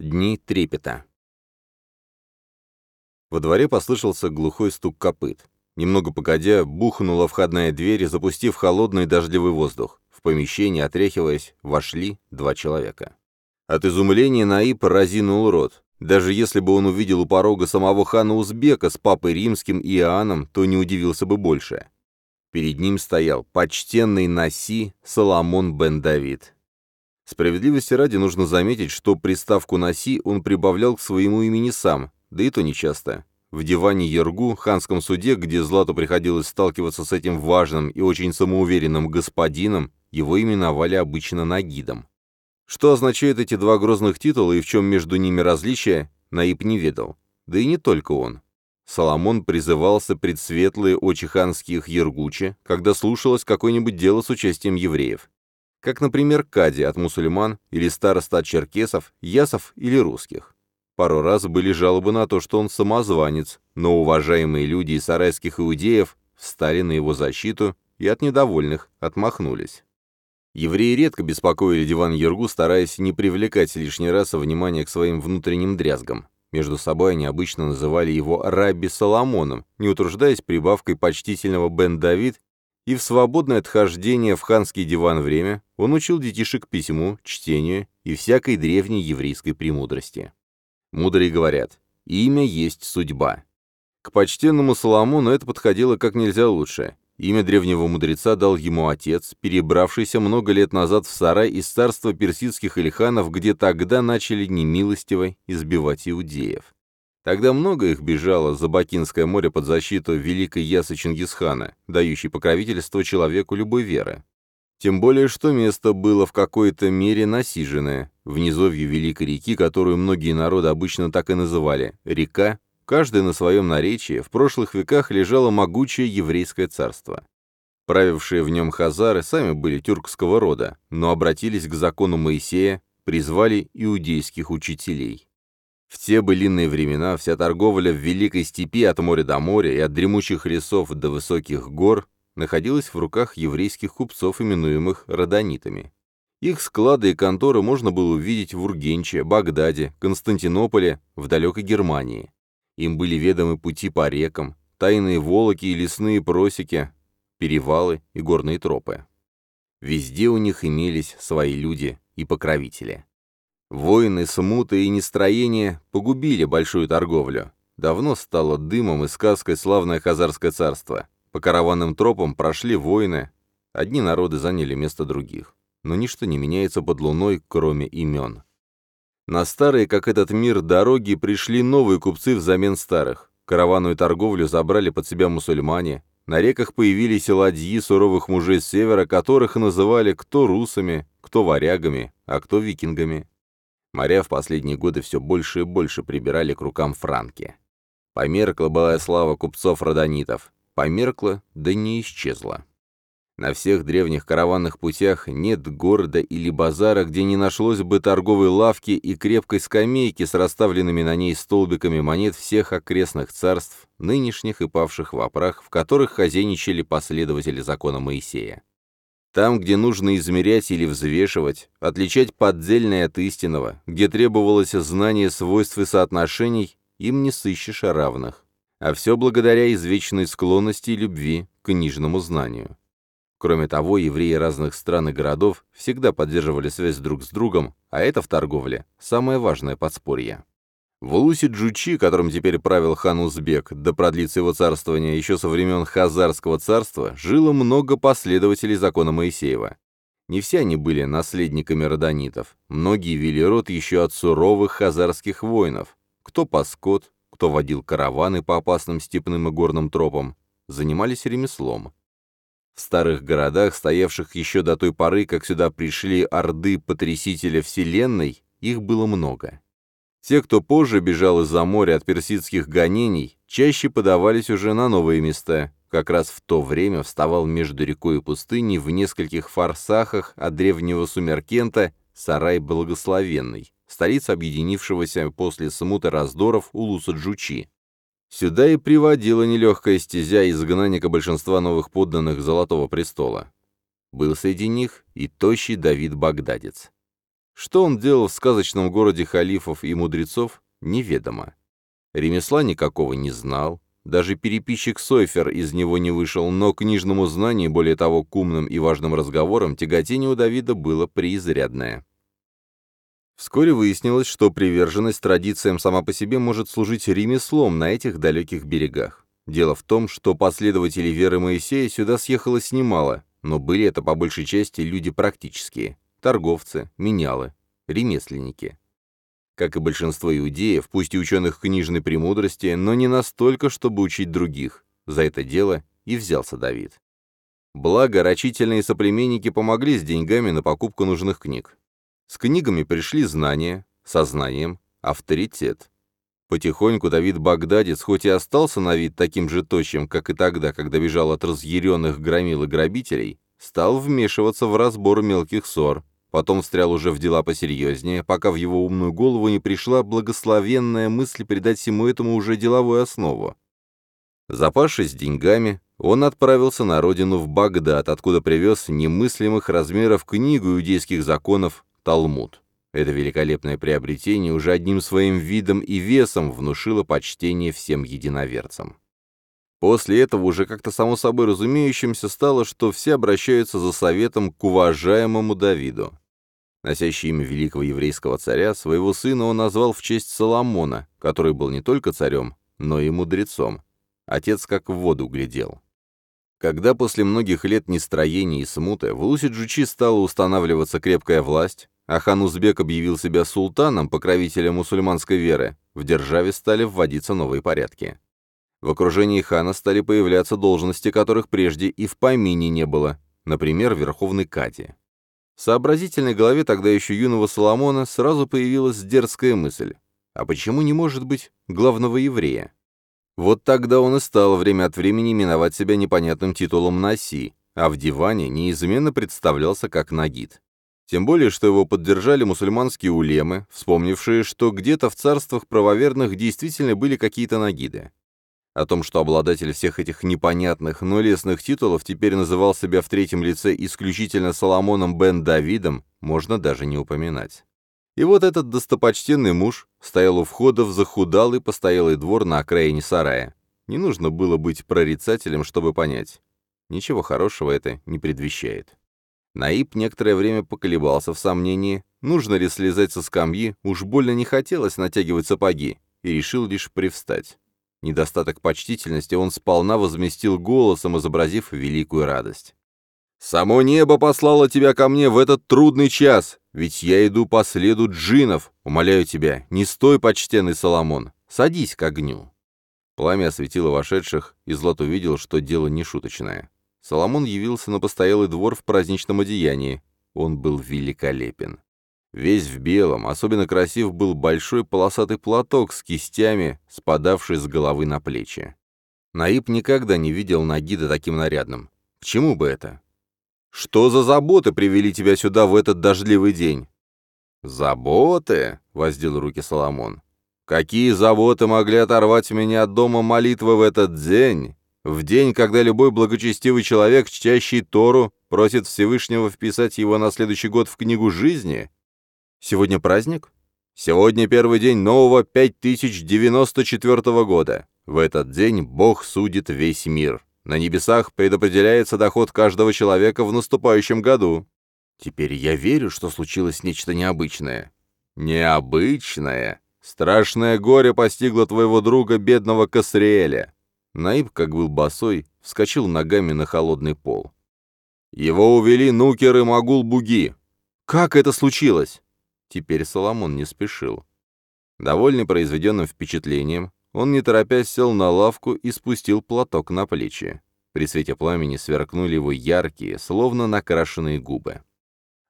Дни трепета. Во дворе послышался глухой стук копыт. Немного погодя, бухнула входная дверь, запустив холодный дождливый воздух. В помещение, отряхиваясь, вошли два человека. От изумления Наиб разинул рот. Даже если бы он увидел у порога самого хана Узбека с папой римским и Иоанном, то не удивился бы больше. Перед ним стоял почтенный Наси Соломон бен Давид. Справедливости ради нужно заметить, что приставку «Наси» он прибавлял к своему имени сам, да и то нечасто. В диване Ергу, ханском суде, где Злату приходилось сталкиваться с этим важным и очень самоуверенным господином, его именовали обычно Нагидом. Что означают эти два грозных титула и в чем между ними различие, Наиб не ведал. Да и не только он. Соломон призывался пред светлые очи ханских Ергучи, когда слушалось какое-нибудь дело с участием евреев как, например, кади от мусульман или староста от черкесов, ясов или русских. Пару раз были жалобы на то, что он самозванец, но уважаемые люди из сарайских иудеев встали на его защиту и от недовольных отмахнулись. Евреи редко беспокоили диван Ергу, стараясь не привлекать лишний раз внимание к своим внутренним дрязгам. Между собой они обычно называли его Рабби Соломоном, не утруждаясь прибавкой почтительного Бен Давид и в свободное отхождение в ханский диван время он учил детишек письму, чтению и всякой древней еврейской премудрости. Мудрые говорят, имя есть судьба. К почтенному Соломону это подходило как нельзя лучше. Имя древнего мудреца дал ему отец, перебравшийся много лет назад в сарай из царства персидских илиханов, где тогда начали немилостиво избивать иудеев. Тогда много их бежало за Бакинское море под защиту великой ясы Чингисхана, дающей покровительство человеку любой веры. Тем более, что место было в какой-то мере насиженное, в низовье великой реки, которую многие народы обычно так и называли – река, каждый на своем наречии, в прошлых веках лежало могучее еврейское царство. Правившие в нем хазары сами были тюркского рода, но обратились к закону Моисея, призвали иудейских учителей. В те былинные времена вся торговля в Великой Степи от моря до моря и от дремучих лесов до высоких гор находилась в руках еврейских купцов, именуемых родонитами. Их склады и конторы можно было увидеть в Ургенче, Багдаде, Константинополе, в далекой Германии. Им были ведомы пути по рекам, тайные волоки и лесные просеки, перевалы и горные тропы. Везде у них имелись свои люди и покровители. Войны, смуты и нестроения погубили большую торговлю. Давно стало дымом и сказкой славное Хазарское царство. По караванным тропам прошли войны. Одни народы заняли место других. Но ничто не меняется под луной, кроме имен. На старые, как этот мир, дороги пришли новые купцы взамен старых. Караванную торговлю забрали под себя мусульмане. На реках появились ладьи суровых мужей с севера, которых называли кто русами, кто варягами, а кто викингами. Моря в последние годы все больше и больше прибирали к рукам франки. Померкла былая слава купцов-родонитов. Померкла, да не исчезла. На всех древних караванных путях нет города или базара, где не нашлось бы торговой лавки и крепкой скамейки с расставленными на ней столбиками монет всех окрестных царств, нынешних и павших в опрах, в которых хозяйничали последователи закона Моисея. Там, где нужно измерять или взвешивать, отличать поддельное от истинного, где требовалось знание свойств и соотношений, им не сыщешь равных. А все благодаря извечной склонности и любви к книжному знанию. Кроме того, евреи разных стран и городов всегда поддерживали связь друг с другом, а это в торговле самое важное подспорье. В Улусе-Джучи, которым теперь правил хан Узбек, да продлится его царствование еще со времен Хазарского царства, жило много последователей закона Моисеева. Не все они были наследниками родонитов. Многие вели род еще от суровых хазарских воинов. Кто пас скот, кто водил караваны по опасным степным и горным тропам, занимались ремеслом. В старых городах, стоявших еще до той поры, как сюда пришли орды потрясителя Вселенной, их было много. Те, кто позже бежал из-за моря от персидских гонений, чаще подавались уже на новые места. Как раз в то время вставал между рекой и пустыней в нескольких форсахах от древнего Сумеркента Сарай Благословенный, столица объединившегося после смуты раздоров Улуса Джучи. Сюда и приводила нелегкая стезя изгнанника большинства новых подданных Золотого Престола. Был среди них и тощий Давид Багдадец. Что он делал в сказочном городе халифов и мудрецов, неведомо. Ремесла никакого не знал, даже переписчик Сойфер из него не вышел, но книжному знанию, более того, к умным и важным разговорам, тяготение у Давида было преизрядное. Вскоре выяснилось, что приверженность традициям сама по себе может служить ремеслом на этих далеких берегах. Дело в том, что последователей веры Моисея сюда съехалось немало, но были это по большей части люди практические – торговцы, менялы, ремесленники. Как и большинство иудеев, пусть и ученых книжной премудрости, но не настолько, чтобы учить других. За это дело и взялся Давид. Благо, рачительные соплеменники помогли с деньгами на покупку нужных книг. С книгами пришли знания, со знанием – авторитет. Потихоньку Давид Багдадец, хоть и остался на вид таким же тощим, как и тогда, когда бежал от разъяренных громил и грабителей, стал вмешиваться в разбор мелких ссор, потом встрял уже в дела посерьезнее, пока в его умную голову не пришла благословенная мысль придать всему этому уже деловую основу. Запавшись деньгами, он отправился на родину в Багдад, откуда привез немыслимых размеров книгу иудейских законов «Талмуд». Это великолепное приобретение уже одним своим видом и весом внушило почтение всем единоверцам. После этого уже как-то само собой разумеющимся стало, что все обращаются за советом к уважаемому Давиду. Носящий имя великого еврейского царя, своего сына он назвал в честь Соломона, который был не только царем, но и мудрецом. Отец как в воду глядел. Когда после многих лет нестроения и смуты в Лусе-Джучи стала устанавливаться крепкая власть, а хан Узбек объявил себя султаном, покровителем мусульманской веры, в державе стали вводиться новые порядки. В окружении хана стали появляться должности, которых прежде и в помине не было, например, верховный кади. В сообразительной голове тогда еще юного Соломона сразу появилась дерзкая мысль, а почему не может быть главного еврея? Вот тогда он и стал время от времени именовать себя непонятным титулом Наси, а в диване неизменно представлялся как Нагид. Тем более, что его поддержали мусульманские улемы, вспомнившие, что где-то в царствах правоверных действительно были какие-то нагиды. О том, что обладатель всех этих непонятных, но лесных титулов теперь называл себя в третьем лице исключительно Соломоном бен Давидом, можно даже не упоминать. И вот этот достопочтенный муж стоял у входа в захудалый постоялый двор на окраине сарая. Не нужно было быть прорицателем, чтобы понять. Ничего хорошего это не предвещает. Наиб некоторое время поколебался в сомнении, нужно ли слезать со скамьи, уж больно не хотелось натягивать сапоги, и решил лишь привстать. Недостаток почтительности он сполна возместил голосом, изобразив великую радость. «Само небо послало тебя ко мне в этот трудный час, ведь я иду по следу джинов. Умоляю тебя, не стой, почтенный Соломон, садись к огню». Пламя осветило вошедших, и Злат увидел, что дело не шуточное. Соломон явился на постоялый двор в праздничном одеянии. Он был великолепен. Весь в белом, особенно красив был большой полосатый платок с кистями, спадавший с головы на плечи. Наиб никогда не видел Нагида таким нарядным. К чему бы это? «Что за заботы привели тебя сюда в этот дождливый день?» «Заботы?» — воздел руки Соломон. «Какие заботы могли оторвать меня от дома молитвы в этот день? В день, когда любой благочестивый человек, чтящий Тору, просит Всевышнего вписать его на следующий год в книгу жизни? Сегодня праздник? Сегодня первый день нового 5094 года. В этот день Бог судит весь мир. На небесах предопределяется доход каждого человека в наступающем году. Теперь я верю, что случилось нечто необычное. Необычное? Страшное горе постигло твоего друга, бедного Касриэля. Наиб, как был босой, вскочил ногами на холодный пол. «Его увели Нукер и Магул-Буги. Как это случилось?» Теперь Соломон не спешил. Довольный произведенным впечатлением, он, не торопясь, сел на лавку и спустил платок на плечи. При свете пламени сверкнули его яркие, словно накрашенные губы.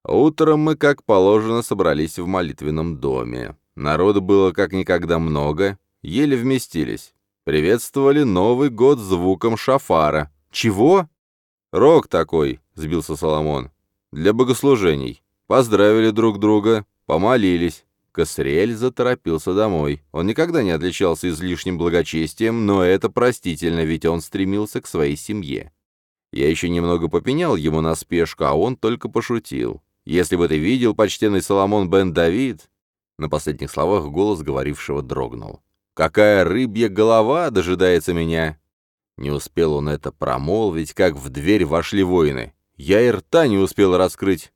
Утром мы, как положено, собрались в молитвенном доме. Народу было как никогда много, еле вместились. Приветствовали Новый год звуком шафара. «Чего?» «Рок такой», — сбился Соломон. «Для богослужений. Поздравили друг друга, помолились». Косрель заторопился домой. Он никогда не отличался излишним благочестием, но это простительно, ведь он стремился к своей семье. Я еще немного попенял ему на спешку, а он только пошутил. Если бы ты видел, почтенный Соломон бен Давид...» На последних словах голос говорившего дрогнул. «Какая рыбья голова дожидается меня!» Не успел он это промолвить, как в дверь вошли воины. Я и рта не успел раскрыть.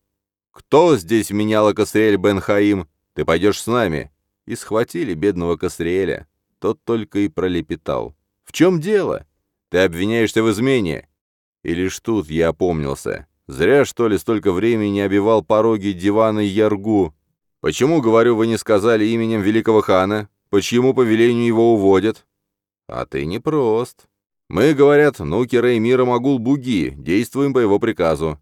«Кто здесь меняла Касриэль бен Хаим? Ты пойдешь с нами!» И схватили бедного Касриэля. Тот только и пролепетал. «В чем дело? Ты обвиняешься в измене!» И лишь тут я опомнился. Зря, что ли, столько времени обивал пороги дивана Яргу. Почему, говорю, вы не сказали именем великого хана? Почему по велению его уводят? А ты не прост. Мы, говорят, нуки Реймира Магул-Буги, действуем по его приказу.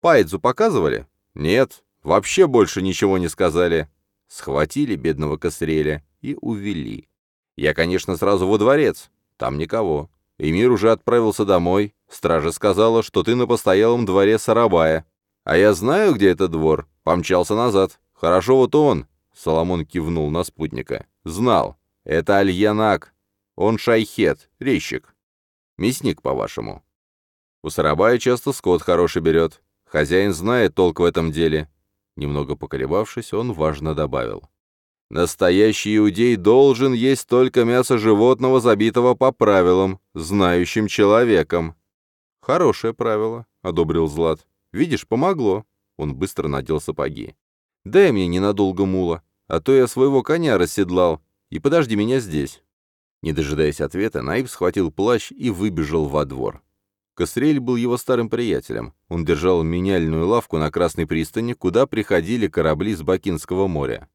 Пайдзу показывали? Нет, вообще больше ничего не сказали. Схватили бедного Косреля и увели. Я, конечно, сразу во дворец. Там никого. Эмир уже отправился домой. Стража сказала, что ты на постоялом дворе Сарабая. А я знаю, где этот двор. Помчался назад. Хорошо вот он, Соломон кивнул на спутника. Знал. Это Альянак. Он шайхет, резчик. Мясник, по-вашему. У Сарабая часто скот хороший берет. Хозяин знает толк в этом деле. Немного поколебавшись, он важно добавил. Настоящий иудей должен есть только мясо животного, забитого по правилам, знающим человеком. Хорошее правило, одобрил Злат. Видишь, помогло. Он быстро надел сапоги. Дай мне ненадолго мула, а то я своего коня расседлал, и подожди меня здесь. Не дожидаясь ответа, Наиб схватил плащ и выбежал во двор. Кострель был его старым приятелем. Он держал меняльную лавку на Красной пристани, куда приходили корабли с Бакинского моря.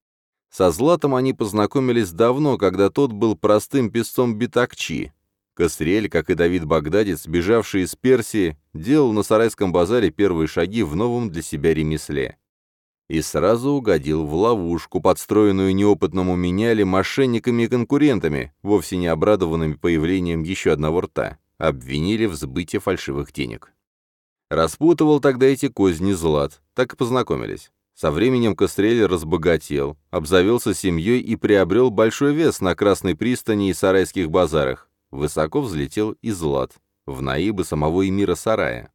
Со Златом они познакомились давно, когда тот был простым песцом Битакчи. Кострель, как и Давид Багдадец, бежавший из Персии, делал на Сарайском базаре первые шаги в новом для себя ремесле. И сразу угодил в ловушку, подстроенную неопытному меняли мошенниками и конкурентами, вовсе не обрадованными появлением еще одного рта. Обвинили в сбытии фальшивых денег. Распутывал тогда эти козни Злат, так и познакомились. Со временем Кострель разбогател, обзавелся семьей и приобрел большой вес на Красной пристани и сарайских базарах. Высоко взлетел и Злат, в наибы самого Эмира Сарая.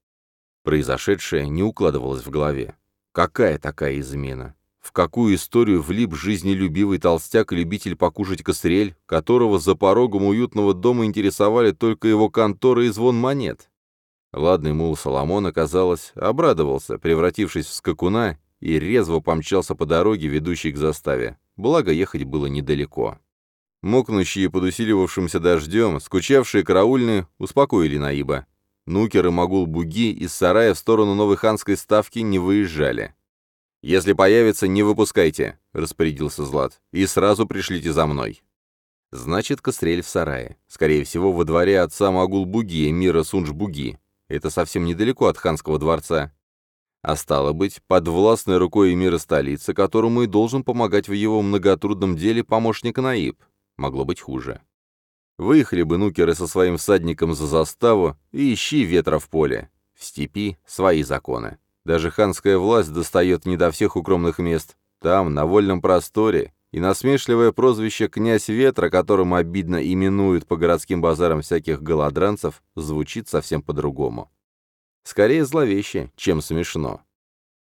Произошедшее не укладывалось в голове. Какая такая измена? В какую историю влип жизнелюбивый толстяк и любитель покушать кострель, которого за порогом уютного дома интересовали только его конторы и звон монет? Ладный мул Соломон, оказалось, обрадовался, превратившись в скакуна и резво помчался по дороге, ведущей к заставе. Благо, ехать было недалеко. Мокнущие под усиливавшимся дождем, скучавшие караульные успокоили Наиба. Нукер и Магул-Буги из сарая в сторону Новой Ханской ставки не выезжали. «Если появится, не выпускайте», — распорядился Злат, — «и сразу пришлите за мной». Значит, Кострель в сарае. Скорее всего, во дворе отца Магул-Буги, мира Сунж-Буги. Это совсем недалеко от ханского дворца. А стало быть, под властной рукой эмира столицы, которому и должен помогать в его многотрудном деле помощник Наиб. Могло быть хуже. Выехали бы нукеры со своим всадником за заставу и ищи ветра в поле. В степи свои законы. Даже ханская власть достает не до всех укромных мест. Там, на вольном просторе, и насмешливое прозвище «князь ветра», которым обидно именуют по городским базарам всяких голодранцев, звучит совсем по-другому. Скорее зловеще, чем смешно.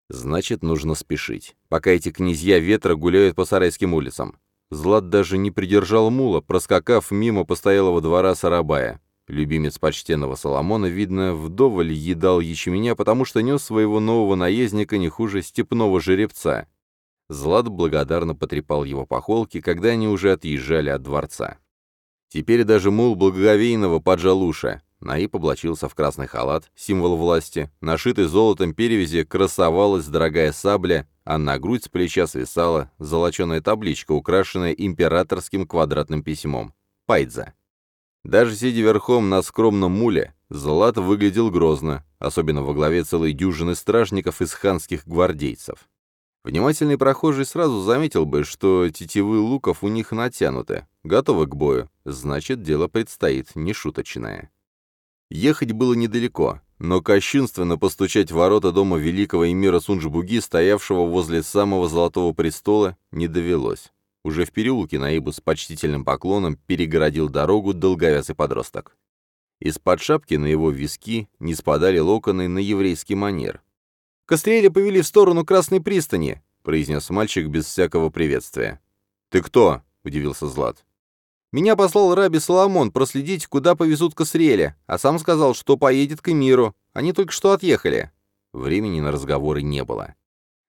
Значит, нужно спешить, пока эти князья ветра гуляют по сарайским улицам. Злат даже не придержал мула, проскакав мимо постоялого двора Сарабая. Любимец почтенного Соломона, видно, вдоволь едал ячменя, потому что нес своего нового наездника не хуже степного жеребца. Злат благодарно потрепал его по холке, когда они уже отъезжали от дворца. Теперь даже мул благоговейного поджал уши. Наиб облачился в красный халат, символ власти, нашитый золотом перевязи красовалась дорогая сабля, а на грудь с плеча свисала золоченая табличка, украшенная императорским квадратным письмом. Пайдза. Даже сидя верхом на скромном муле, Злат выглядел грозно, особенно во главе целой дюжины стражников из ханских гвардейцев. Внимательный прохожий сразу заметил бы, что тетивы луков у них натянуты, готовы к бою, значит, дело предстоит нешуточное. Ехать было недалеко, но кощунственно постучать в ворота дома великого эмира Сунжбуги, стоявшего возле самого Золотого престола, не довелось. Уже в переулке Наибу с почтительным поклоном перегородил дорогу долговязый подросток. Из-под шапки на его виски не спадали локоны на еврейский манер. Костреля повели в сторону Красной пристани», — произнес мальчик без всякого приветствия. «Ты кто?» — удивился Злат. «Меня послал Раби Соломон проследить, куда повезут Костреля, а сам сказал, что поедет к Эмиру. Они только что отъехали». Времени на разговоры не было.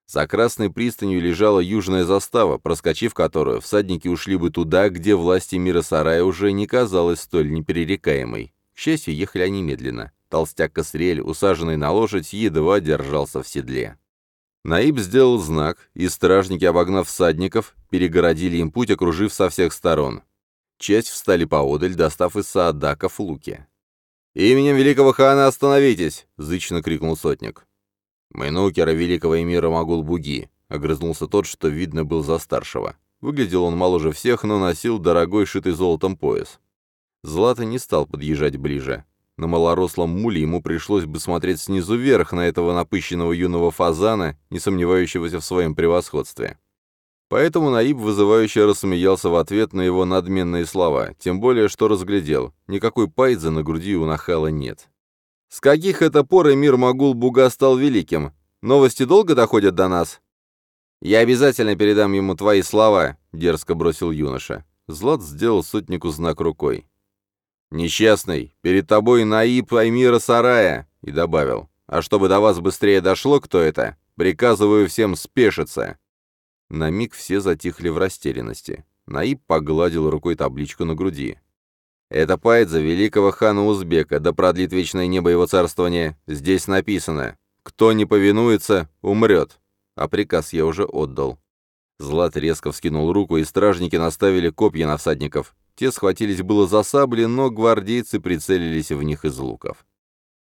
За Красной пристанью лежала южная застава, проскочив которую, всадники ушли бы туда, где власти мира сарая уже не казалось столь неперерекаемой. К счастью, ехали они медленно. Толстяк Косрель, усаженный на лошадь, едва держался в седле. Наиб сделал знак, и стражники, обогнав всадников, перегородили им путь, окружив со всех сторон. Часть встали поодаль, достав из саадаков луки. «Именем великого хана остановитесь!» — зычно крикнул сотник. «Мы нукера великого эмира Магул-Буги», — огрызнулся тот, что видно был за старшего. Выглядел он моложе всех, но носил дорогой шитый золотом пояс. Злата не стал подъезжать ближе. На малорослом муле ему пришлось бы смотреть снизу вверх на этого напыщенного юного фазана, не сомневающегося в своем превосходстве. Поэтому Наиб вызывающе рассмеялся в ответ на его надменные слова, тем более, что разглядел, никакой пайдзы на груди у нахала нет. С каких это пор Эмир Магул-Буга стал великим? Новости долго доходят до нас?» «Я обязательно передам ему твои слова», — дерзко бросил юноша. Злат сделал сотнику знак рукой. «Несчастный, перед тобой Наиб Аймира Сарая», — и добавил. «А чтобы до вас быстрее дошло, кто это, приказываю всем спешиться». На миг все затихли в растерянности. Наиб погладил рукой табличку на груди. Это Пайдза, великого хана Узбека, да продлит вечное небо его царствования. Здесь написано «Кто не повинуется, умрет». А приказ я уже отдал. Злат резко вскинул руку, и стражники наставили копья на всадников. Те схватились было за сабли, но гвардейцы прицелились в них из луков.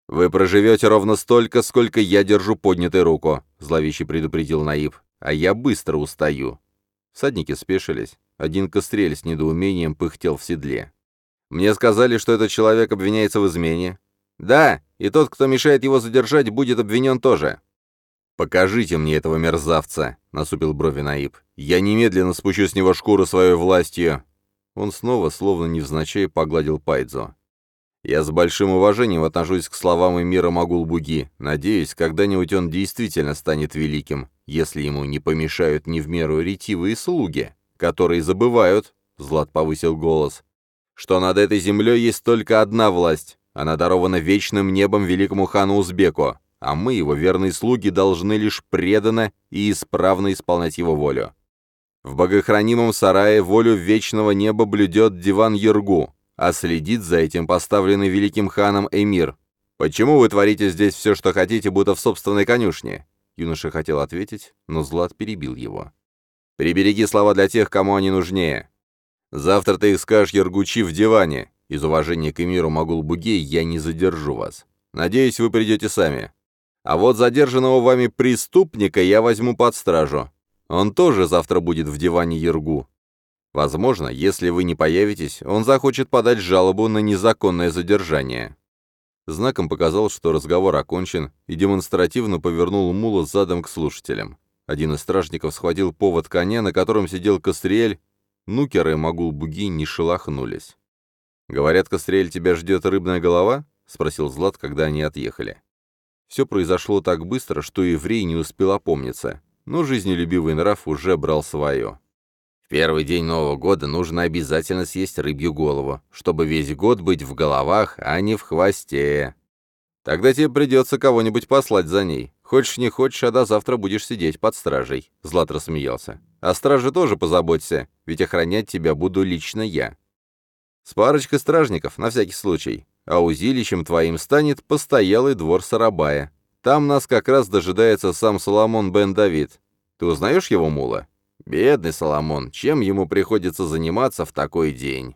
«Вы проживете ровно столько, сколько я держу поднятой руку», — зловеще предупредил Наиб. «А я быстро устаю». Всадники спешились. Один кострель с недоумением пыхтел в седле. Мне сказали, что этот человек обвиняется в измене. Да, и тот, кто мешает его задержать, будет обвинен тоже. «Покажите мне этого мерзавца», — насупил брови Наиб. «Я немедленно спущу с него шкуру своей властью». Он снова, словно невзначай, погладил Пайдзо. «Я с большим уважением отношусь к словам Эмира Магул-Буги. Надеюсь, когда-нибудь он действительно станет великим, если ему не помешают не в меру ретивые слуги, которые забывают, — Злат повысил голос, что над этой землей есть только одна власть. Она дарована вечным небом великому хану Узбеку, а мы, его верные слуги, должны лишь преданно и исправно исполнять его волю. В богохранимом сарае волю вечного неба блюдет диван Ергу, а следит за этим поставленный великим ханом Эмир. Почему вы творите здесь все, что хотите, будто в собственной конюшне?» Юноша хотел ответить, но Злат перебил его. «Прибереги слова для тех, кому они нужнее. Завтра ты их скажешь Ергучи в диване. Из уважения к Эмиру Магул-Бугей я не задержу вас. Надеюсь, вы придете сами. А вот задержанного вами преступника я возьму под стражу. Он тоже завтра будет в диване Ергу. Возможно, если вы не появитесь, он захочет подать жалобу на незаконное задержание». Знаком показал, что разговор окончен, и демонстративно повернул мула задом к слушателям. Один из стражников схватил повод коня, на котором сидел Кастриэль, Нукеры и Магул-Буги не шелохнулись. «Говорят, Кострель, тебя ждет рыбная голова?» — спросил Злат, когда они отъехали. Все произошло так быстро, что еврей не успел опомниться, но жизнелюбивый нрав уже брал свое. В первый день Нового года нужно обязательно съесть рыбью голову, чтобы весь год быть в головах, а не в хвосте. Тогда тебе придется кого-нибудь послать за ней. Хочешь не хочешь, а до завтра будешь сидеть под стражей. Злат рассмеялся. О страже тоже позаботься, ведь охранять тебя буду лично я. С парочкой стражников, на всякий случай. А узилищем твоим станет постоялый двор Сарабая. Там нас как раз дожидается сам Соломон бен Давид. Ты узнаешь его мула? Бедный Соломон, чем ему приходится заниматься в такой день?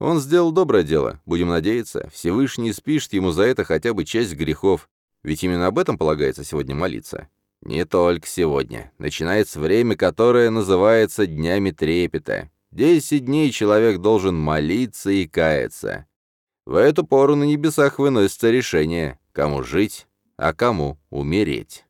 Он сделал доброе дело, будем надеяться. Всевышний спишет ему за это хотя бы часть грехов, ведь именно об этом полагается сегодня молиться. Не только сегодня. Начинается время, которое называется Днями Трепета. Десять дней человек должен молиться и каяться. В эту пору на небесах выносится решение, кому жить, а кому умереть.